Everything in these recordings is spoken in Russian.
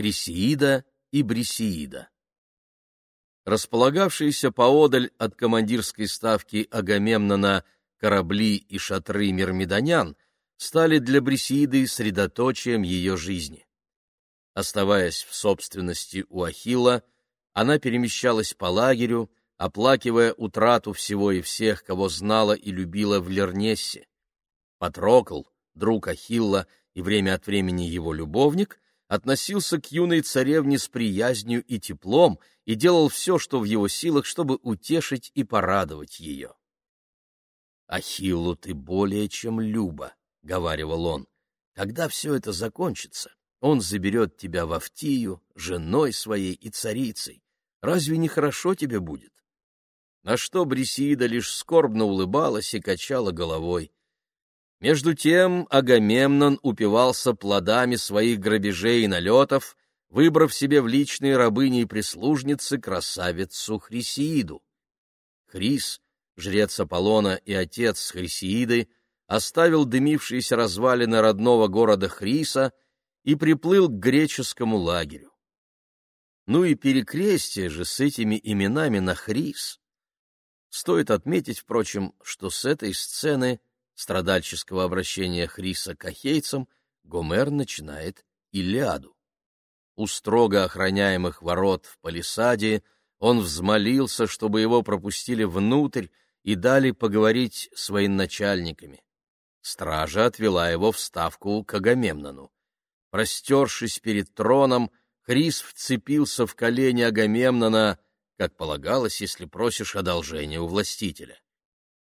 Хрисеида и Брисеида. Располагавшиеся поодаль от командирской ставки Агамемнона корабли и шатры мирмидонян стали для Брисеиды средоточием ее жизни. Оставаясь в собственности у Ахилла, она перемещалась по лагерю, оплакивая утрату всего и всех, кого знала и любила в Лернессе. Патрокл, друг Ахилла и время от времени его любовник, относился к юной царевне с приязнью и теплом и делал все, что в его силах, чтобы утешить и порадовать ее. «Ахиллу ты более чем Люба», — говаривал он. «Когда все это закончится, он заберет тебя в Автию, женой своей и царицей. Разве не хорошо тебе будет?» на что Брисида лишь скорбно улыбалась и качала головой. Между тем Агамемнон упивался плодами своих грабежей и налетов, выбрав себе в личные рабыни и прислужницы красавицу Хрисииду. Хрис, жрец Аполлона и отец Хрисииды, оставил дымившиеся развалины родного города Хриса и приплыл к греческому лагерю. Ну и перекрестие же с этими именами на Хрис Стоит отметить, впрочем, что с этой сцены страдальческого обращения Хриса к ахейцам Гомер начинает Илиаду. У строго охраняемых ворот в палисаде он взмолился, чтобы его пропустили внутрь и дали поговорить с военачальниками. Стража отвела его в ставку к Агамемнону. Простершись перед троном, Хрис вцепился в колени Агамемнона — как полагалось, если просишь одолжения у властителя.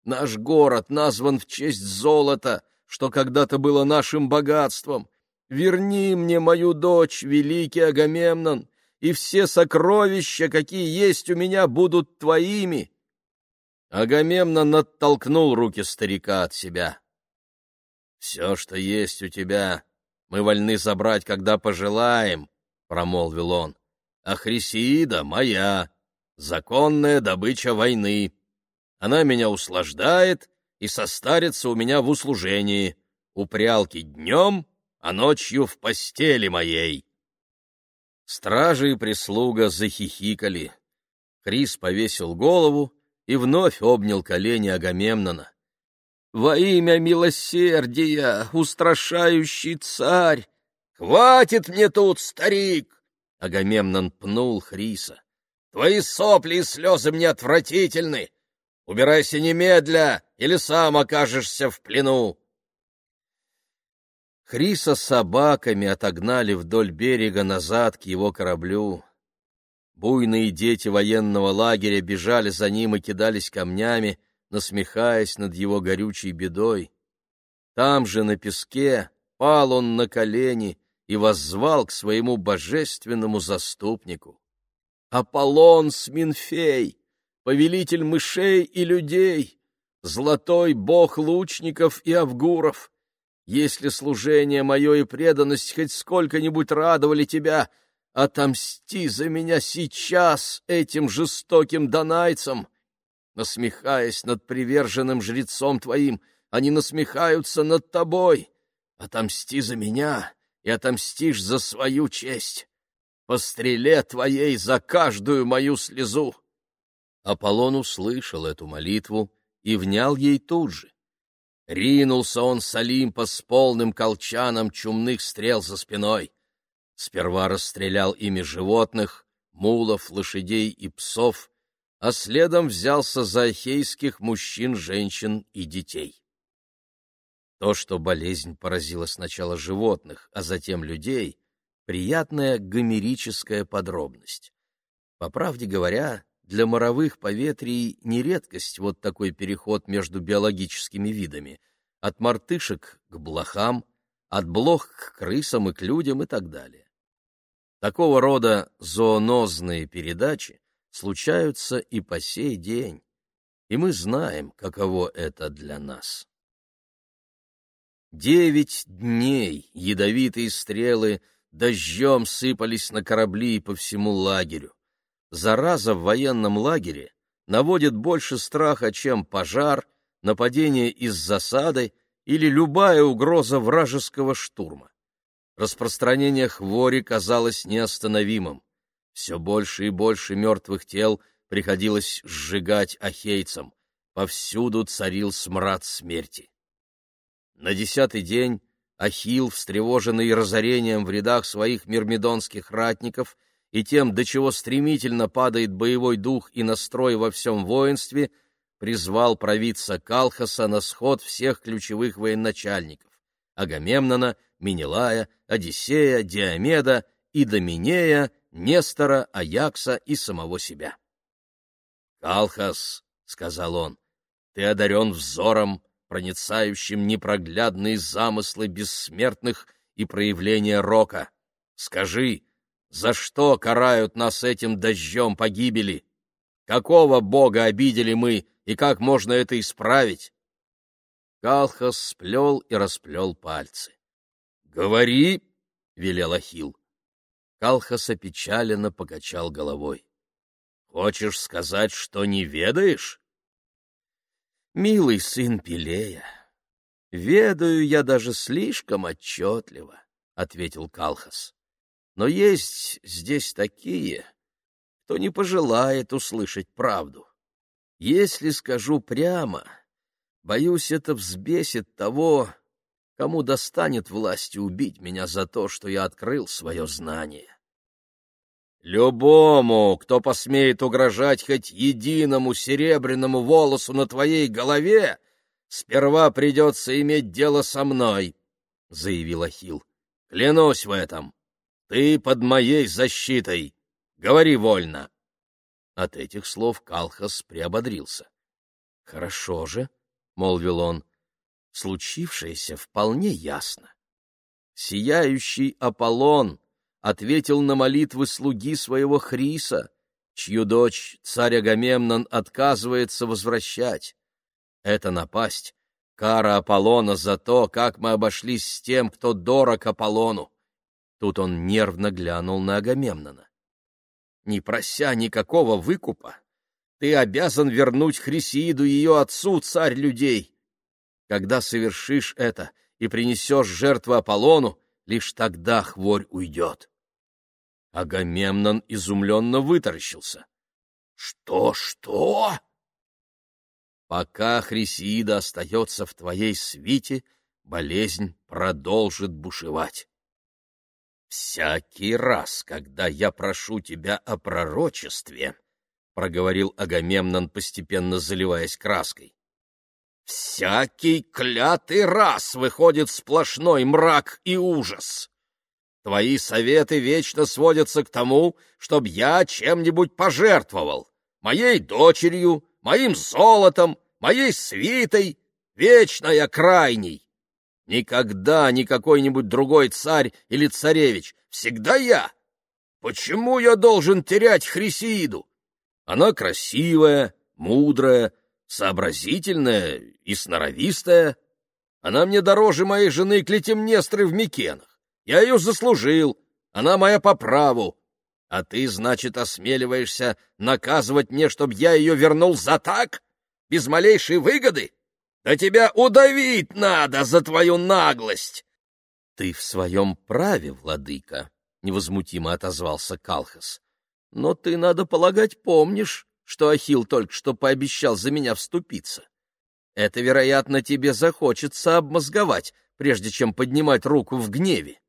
Наш город назван в честь золота, что когда-то было нашим богатством. Верни мне мою дочь, великий Агамемнон, и все сокровища, какие есть у меня, будут твоими. Агамемнон оттолкнул руки старика от себя. «Все, что есть у тебя, мы вольны забрать, когда пожелаем», — промолвил он. «А моя, законная добыча войны. Она меня услаждает и состарится у меня в услужении, у прялки днем, а ночью в постели моей. Стражи и прислуга захихикали. Крис повесил голову и вновь обнял колени Агамемнона. «Во имя милосердия, устрашающий царь! Хватит мне тут, старик!» Агамемнон пнул Хриса. Твои сопли и слезы мне отвратительны. Убирайся немедля, или сам окажешься в плену. Хриса с собаками отогнали вдоль берега назад к его кораблю. Буйные дети военного лагеря бежали за ним и кидались камнями, насмехаясь над его горючей бедой. Там же, на песке, пал он на колени и воззвал к своему божественному заступнику. Аполлон Сминфей, повелитель мышей и людей, золотой бог лучников и авгуров. Если служение мое и преданность хоть сколько-нибудь радовали тебя, отомсти за меня сейчас этим жестоким донайцам. Насмехаясь над приверженным жрецом твоим, они насмехаются над тобой. Отомсти за меня и отомстишь за свою честь по стреле твоей за каждую мою слезу. Аполлон услышал эту молитву и внял ей тут же. Ринулся он с Олимпа с полным колчаном чумных стрел за спиной. Сперва расстрелял ими животных, мулов, лошадей и псов, а следом взялся за ахейских мужчин, женщин и детей. То, что болезнь поразила сначала животных, а затем людей, приятная гомерическая подробность. По правде говоря, для моровых поветрий не редкость вот такой переход между биологическими видами, от мартышек к блохам, от блох к крысам и к людям и так далее. Такого рода зоонозные передачи случаются и по сей день, и мы знаем, каково это для нас. Девять дней ядовитые стрелы — дождем сыпались на корабли и по всему лагерю. Зараза в военном лагере наводит больше страха, чем пожар, нападение из засады или любая угроза вражеского штурма. распространение хвори казалось неостановимым. Все больше и больше мертвых тел приходилось сжигать ахейцам. Повсюду царил смрад смерти. На десятый день Ахилл, встревоженный разорением в рядах своих мирмидонских ратников и тем, до чего стремительно падает боевой дух и настрой во всем воинстве, призвал провидца Калхаса на сход всех ключевых военачальников — Агамемнона, Менелая, Одиссея, Диомеда, Идоминея, Нестора, Аякса и самого себя. «Калхас», — сказал он, — «ты одарен взором, проницающим непроглядные замыслы бессмертных и проявления рока. Скажи, за что карают нас этим дождем погибели? Какого бога обидели мы, и как можно это исправить?» Калхас сплел и расплел пальцы. «Говори!» — велел Ахилл. Калхас опечаленно покачал головой. «Хочешь сказать, что не ведаешь?» «Милый сын Пелея, ведаю я даже слишком отчетливо», — ответил Калхас. «Но есть здесь такие, кто не пожелает услышать правду. Если скажу прямо, боюсь, это взбесит того, кому достанет власти убить меня за то, что я открыл свое знание. Любому, кто посмеет угрожать хоть единому серебряному волосу на твоей голове, сперва придется иметь дело со мной, — заявил Ахилл. — Клянусь в этом. Ты под моей защитой. Говори вольно. От этих слов Калхас приободрился. — Хорошо же, — молвил он, случившееся вполне ясно. Сияющий Аполлон ответил на молитвы слуги своего Хриса, чью дочь царь Агамемнон отказывается возвращать. Это напасть — кара Аполлона за то, как мы обошлись с тем, кто дорог Аполлону. Тут он нервно глянул на Агамемнона. Не прося никакого выкупа, ты обязан вернуть Хрисииду ее отцу, царь людей. Когда совершишь это и принесешь жертву Аполлону, лишь тогда хворь уйдет. Агамемнон изумленно вытаращился. — Что, что? Пока Хрисиида остается в твоей свите, болезнь продолжит бушевать. «Всякий раз, когда я прошу тебя о пророчестве», — проговорил Агамемнон, постепенно заливаясь краской, Всякий клятый раз выходит сплошной мрак и ужас. Твои советы вечно сводятся к тому, чтобы я чем-нибудь пожертвовал. Моей дочерью, моим золотом, моей свитой. Вечно я крайний. Никогда не какой-нибудь другой царь или царевич. Всегда я. Почему я должен терять Хрисииду? Она красивая, мудрая, сообразительная и сноровистая. Она мне дороже моей жены Клетимнестры в Микенах. Я ее заслужил, она моя по праву. А ты, значит, осмеливаешься наказывать мне, чтобы я ее вернул за так? Без малейшей выгоды? Да тебя удавить надо за твою наглость!» «Ты в своем праве, владыка», — невозмутимо отозвался Калхас. «Но ты, надо полагать, помнишь, что Ахилл только что пообещал за меня вступиться. Это, вероятно, тебе захочется обмозговать, прежде чем поднимать руку в гневе.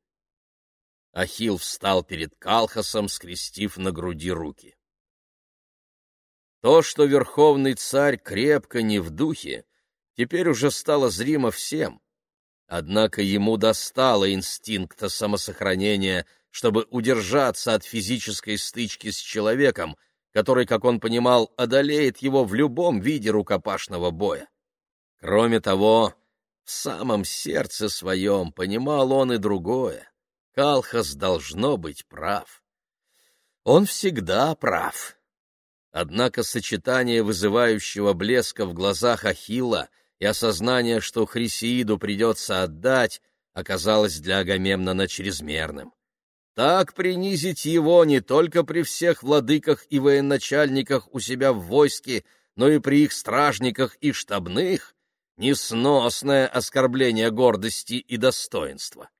Ахилл встал перед Калхасом, скрестив на груди руки. То, что верховный царь крепко не в духе, теперь уже стало зримо всем. Однако ему достало инстинкта самосохранения, чтобы удержаться от физической стычки с человеком, который, как он понимал, одолеет его в любом виде рукопашного боя. Кроме того, в самом сердце своем понимал он и другое. Калхас должно быть прав. Он всегда прав. Однако сочетание вызывающего блеска в глазах Ахилла и осознание, что Хрисеиду придется отдать, оказалось для Агамемнона чрезмерным. Так принизить его не только при всех владыках и военачальниках у себя в войске, но и при их стражниках и штабных — несносное оскорбление гордости и достоинства.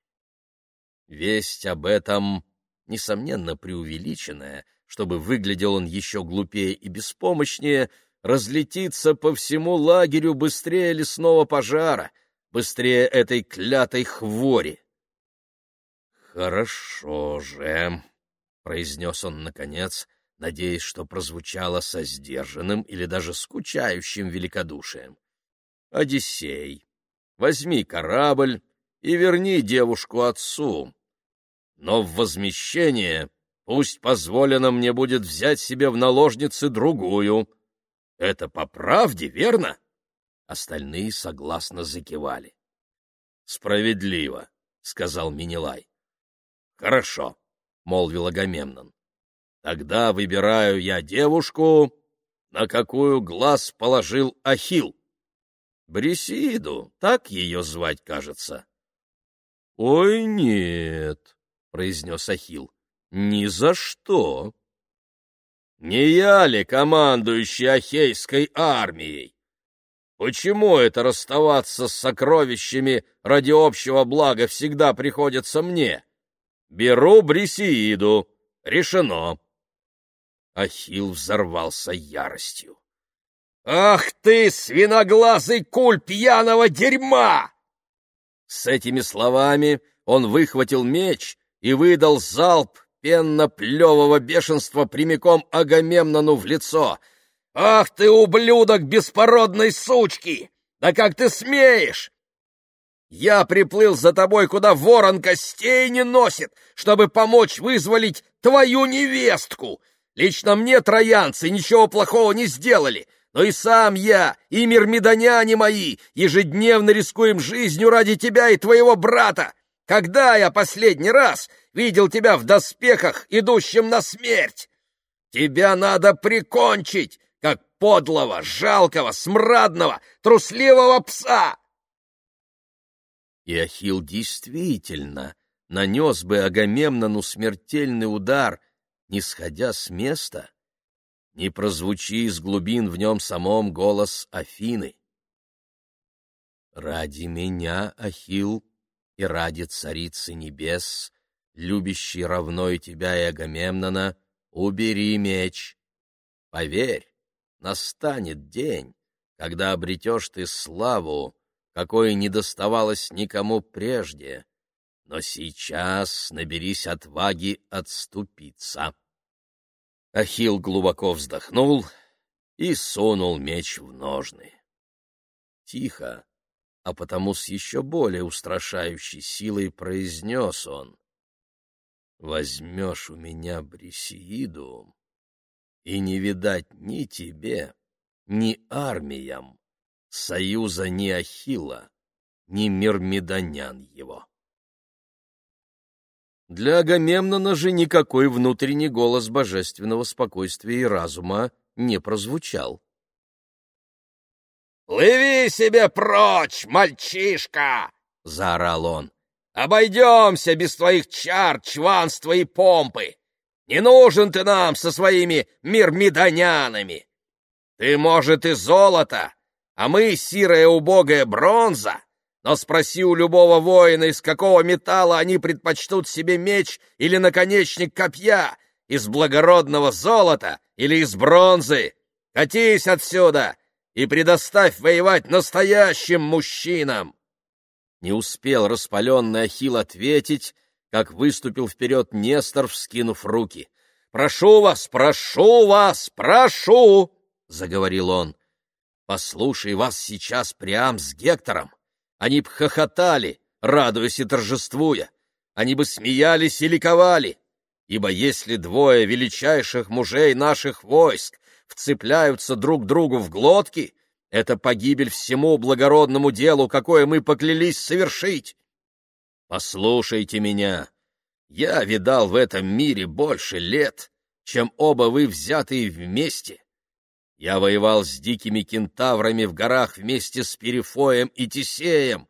Весть об этом, несомненно, преувеличенная, чтобы выглядел он еще глупее и беспомощнее, разлетится по всему лагерю быстрее лесного пожара, быстрее этой клятой хвори. «Хорошо же», — произнес он наконец, надеясь, что прозвучало со сдержанным или даже скучающим великодушием. «Одиссей, возьми корабль и верни девушку отцу. Но в возмещение пусть позволено мне будет взять себе в наложницы другую. Это по правде, верно?» Остальные согласно закивали. «Справедливо», — сказал Минилай. «Хорошо», — молвил Агамемнон. «Тогда выбираю я девушку, на какую глаз положил Ахил. Брисиду, так ее звать, кажется». «Ой, нет», — произнес Ахил, — «ни за что». «Не я ли командующий Ахейской армией? Почему это расставаться с сокровищами ради общего блага всегда приходится мне? Беру Брисеиду. Решено». Ахил взорвался яростью. «Ах ты, свиноглазый куль пьяного дерьма!» С этими словами он выхватил меч и выдал залп пенно-плевого бешенства прямиком Агамемнону в лицо. «Ах ты, ублюдок беспородной сучки! Да как ты смеешь! Я приплыл за тобой, куда ворон костей не носит, чтобы помочь вызволить твою невестку! Лично мне, троянцы, ничего плохого не сделали!» но и сам я, и мирмидоняне мои ежедневно рискуем жизнью ради тебя и твоего брата. Когда я последний раз видел тебя в доспехах, идущим на смерть? Тебя надо прикончить, как подлого, жалкого, смрадного, трусливого пса!» И Ахилл действительно нанес бы Агамемнону смертельный удар, не сходя с места, не прозвучи из глубин в нем самом голос Афины. «Ради меня, Ахил, и ради царицы небес, любящей равной тебя и Агамемнона, убери меч. Поверь, настанет день, когда обретешь ты славу, какой не доставалось никому прежде, но сейчас наберись отваги отступиться». Ахилл глубоко вздохнул и сунул меч в ножны. Тихо, а потому с еще более устрашающей силой произнес он. «Возьмешь у меня Брисеиду, и не видать ни тебе, ни армиям, союза ни Ахилла, ни мирмидонян его». Для Агамемнона же никакой внутренний голос божественного спокойствия и разума не прозвучал. «Плыви себе прочь, мальчишка!» — заорал он. «Обойдемся без твоих чар, чванства и помпы! Не нужен ты нам со своими мирмидонянами! Ты, может, и золото, а мы, сирая убогая бронза, но спроси у любого воина, из какого металла они предпочтут себе меч или наконечник копья, из благородного золота или из бронзы. Катись отсюда и предоставь воевать настоящим мужчинам!» Не успел распаленный Ахил ответить, как выступил вперед Нестор, вскинув руки. «Прошу вас, прошу вас, прошу!» — заговорил он. «Послушай вас сейчас прям с Гектором. Они б хохотали, радуясь и торжествуя. Они бы смеялись и ликовали. Ибо если двое величайших мужей наших войск вцепляются друг другу в глотки, это погибель всему благородному делу, какое мы поклялись совершить. Послушайте меня. Я видал в этом мире больше лет, чем оба вы взятые вместе. Я воевал с дикими кентаврами в горах вместе с Перифоем и Тисеем.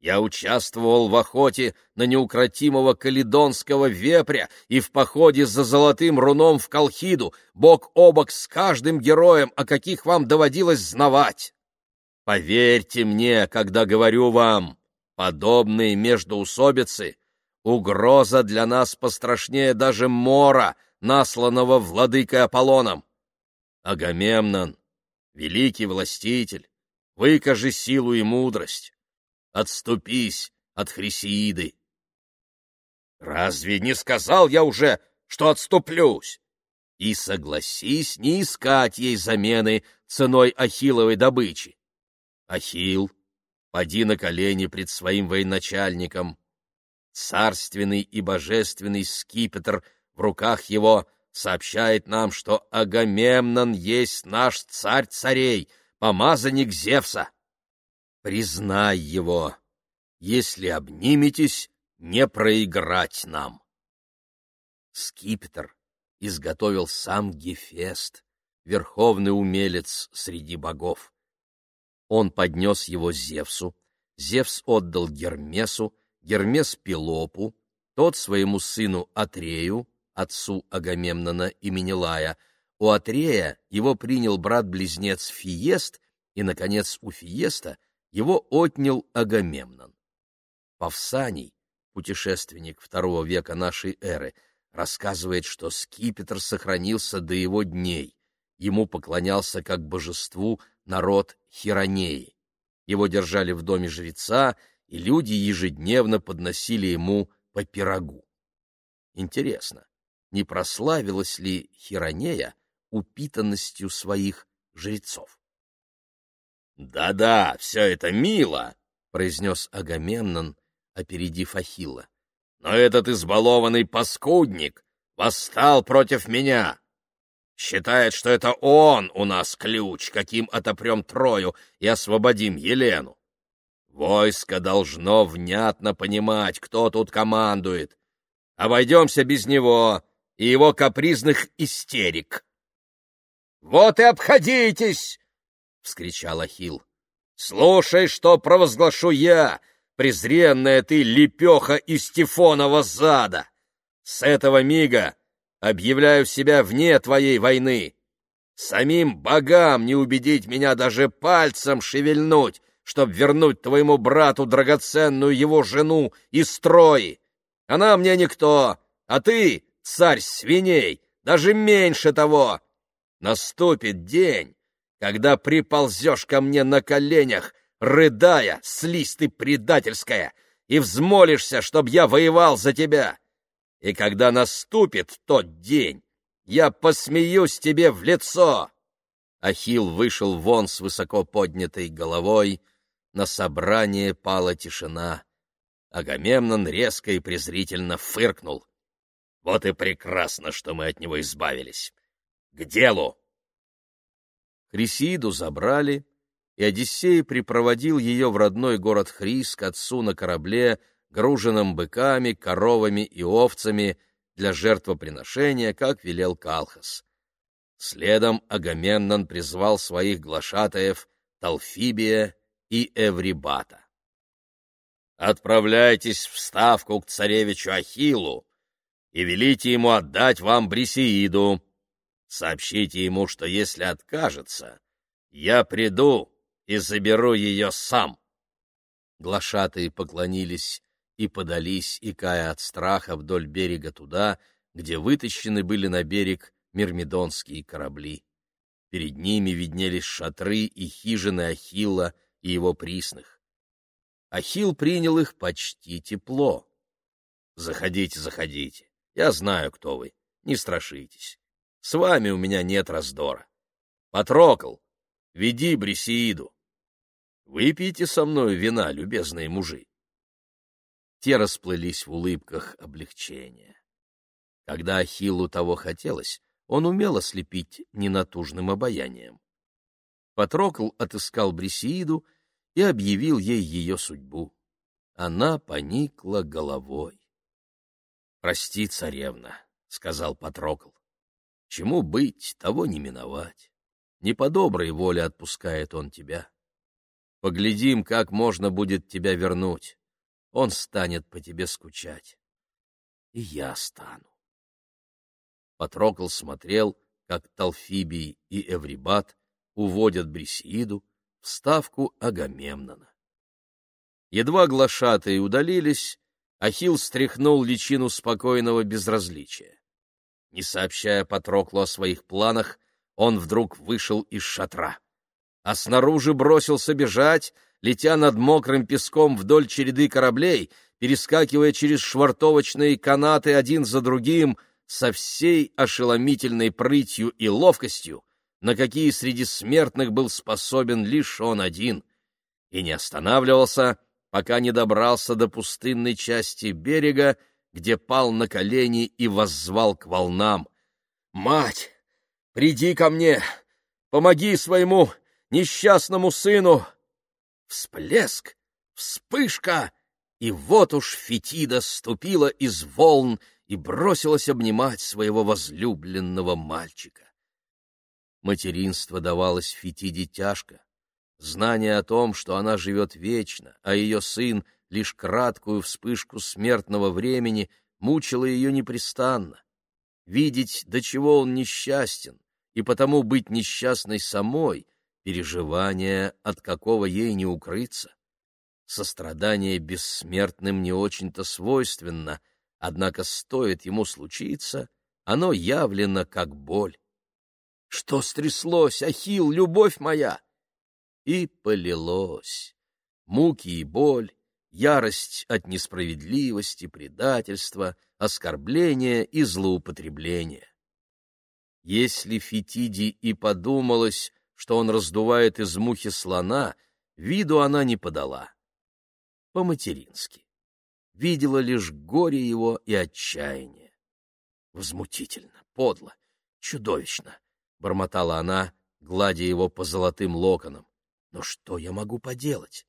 Я участвовал в охоте на неукротимого каледонского вепря и в походе за золотым руном в Колхиду, бок о бок с каждым героем, о каких вам доводилось знавать. Поверьте мне, когда говорю вам, подобные междоусобицы угроза для нас пострашнее даже мора, насланного владыкой Аполлоном. Агамемнон, великий властитель, выкажи силу и мудрость, отступись от Хрисеиды. Разве не сказал я уже, что отступлюсь? И согласись не искать ей замены ценой ахилловой добычи. Ахилл, поди на колени пред своим военачальником. Царственный и божественный скипетр в руках его сообщает нам, что Агамемнон есть наш царь царей, помазанник Зевса. Признай его, если обниметесь, не проиграть нам. Скипетр изготовил сам Гефест, верховный умелец среди богов. Он поднес его Зевсу, Зевс отдал Гермесу, Гермес Пелопу, тот своему сыну Атрею, отцу Агамемнона и Менелая. У Атрея его принял брат-близнец Фиест, и, наконец, у Фиеста его отнял Агамемнон. Павсаний, путешественник второго века нашей эры, рассказывает, что скипетр сохранился до его дней. Ему поклонялся как божеству народ Хиронеи. Его держали в доме жреца, и люди ежедневно подносили ему по пирогу. Интересно, не прославилась ли Хиронея упитанностью своих жрецов? «Да-да, все это мило», — произнес Агамемнон, опередив Ахилла. «Но этот избалованный паскудник восстал против меня. Считает, что это он у нас ключ, каким отопрем Трою и освободим Елену. Войско должно внятно понимать, кто тут командует. Обойдемся без него и его капризных истерик. — Вот и обходитесь! — вскричал Ахилл. — Слушай, что провозглашу я, презренная ты лепеха из Тифонова зада! С этого мига объявляю себя вне твоей войны. Самим богам не убедить меня даже пальцем шевельнуть, чтоб вернуть твоему брату драгоценную его жену и строй. Она мне никто, а ты, царь свиней, даже меньше того. Наступит день, когда приползешь ко мне на коленях, рыдая, слизь ты предательская, и взмолишься, чтоб я воевал за тебя. И когда наступит тот день, я посмеюсь тебе в лицо. Ахил вышел вон с высоко поднятой головой, на собрание пала тишина. Агамемнон резко и презрительно фыркнул. Вот и прекрасно, что мы от него избавились. К делу! Хрисиду забрали, и Одиссей припроводил ее в родной город Хрис к отцу на корабле, груженном быками, коровами и овцами для жертвоприношения, как велел Калхас. Следом Агамемнон призвал своих глашатаев Талфибия и Эврибата. «Отправляйтесь в ставку к царевичу Ахиллу и велите ему отдать вам Брисеиду. Сообщите ему, что если откажется, я приду и заберу ее сам». Глашатые поклонились и подались, икая от страха вдоль берега туда, где вытащены были на берег мирмидонские корабли. Перед ними виднелись шатры и хижины Ахилла и его присных. Ахилл принял их почти тепло. «Заходите, заходите. Я знаю, кто вы. Не страшитесь. С вами у меня нет раздора. Потрокл, веди Брисеиду. Выпейте со мной вина, любезные мужи. Те расплылись в улыбках облегчения. Когда Ахиллу того хотелось, он умел ослепить ненатужным обаянием. Патрокл отыскал Брисеиду и объявил ей ее судьбу. Она поникла головой. — Прости, царевна, — сказал Патрокл. — Чему быть, того не миновать. Не по доброй воле отпускает он тебя. Поглядим, как можно будет тебя вернуть он станет по тебе скучать. И я стану. Патрокл смотрел, как Талфибий и Эврибат уводят Брисииду в ставку Агамемнона. Едва глашатые удалились, Ахилл стряхнул личину спокойного безразличия. Не сообщая Патроклу о своих планах, он вдруг вышел из шатра. А снаружи бросился бежать, летя над мокрым песком вдоль череды кораблей, перескакивая через швартовочные канаты один за другим, со всей ошеломительной прытью и ловкостью, на какие среди смертных был способен лишь он один, и не останавливался, пока не добрался до пустынной части берега, где пал на колени и воззвал к волнам. «Мать, приди ко мне! Помоги своему несчастному сыну!» Всплеск! Вспышка! И вот уж Фетида ступила из волн и бросилась обнимать своего возлюбленного мальчика. Материнство давалось Фетиде тяжко. Знание о том, что она живет вечно, а ее сын — лишь краткую вспышку смертного времени, мучило ее непрестанно. Видеть, до чего он несчастен, и потому быть несчастной самой — переживание, от какого ей не укрыться. Сострадание бессмертным не очень-то свойственно, однако стоит ему случиться, оно явлено как боль. Что стряслось, Ахил, любовь моя? И полилось. Муки и боль, ярость от несправедливости, предательства, оскорбления и злоупотребления. Если Фетиди и подумалось, что он раздувает из мухи слона, виду она не подала. По-матерински. Видела лишь горе его и отчаяние. Возмутительно, подло, чудовищно бормотала она, гладя его по золотым локонам. Но что я могу поделать?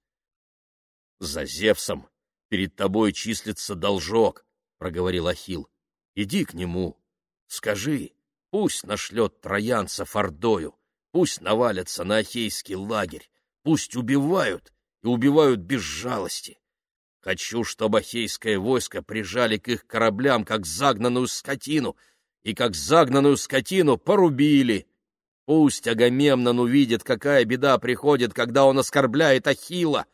За Зевсом перед тобой числится должок, проговорил Ахил. Иди к нему, скажи, пусть нашлет троянцев ордою, пусть навалятся на Ахейский лагерь, пусть убивают и убивают без жалости. Хочу, чтобы Ахейское войско прижали к их кораблям, как загнанную скотину — и как загнанную скотину порубили. Пусть Агамемнон увидит, какая беда приходит, когда он оскорбляет Ахила.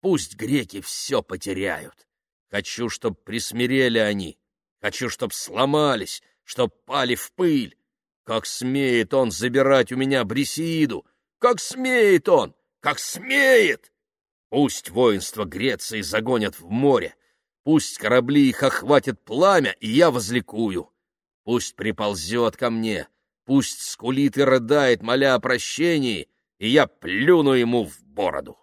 Пусть греки все потеряют. Хочу, чтоб присмирели они. Хочу, чтоб сломались, чтоб пали в пыль. Как смеет он забирать у меня Брисеиду? Как смеет он? Как смеет! Пусть воинство Греции загонят в море. Пусть корабли их охватит пламя, и я возликую. Пусть приползет ко мне, пусть скулит и рыдает, моля о прощении, и я плюну ему в бороду.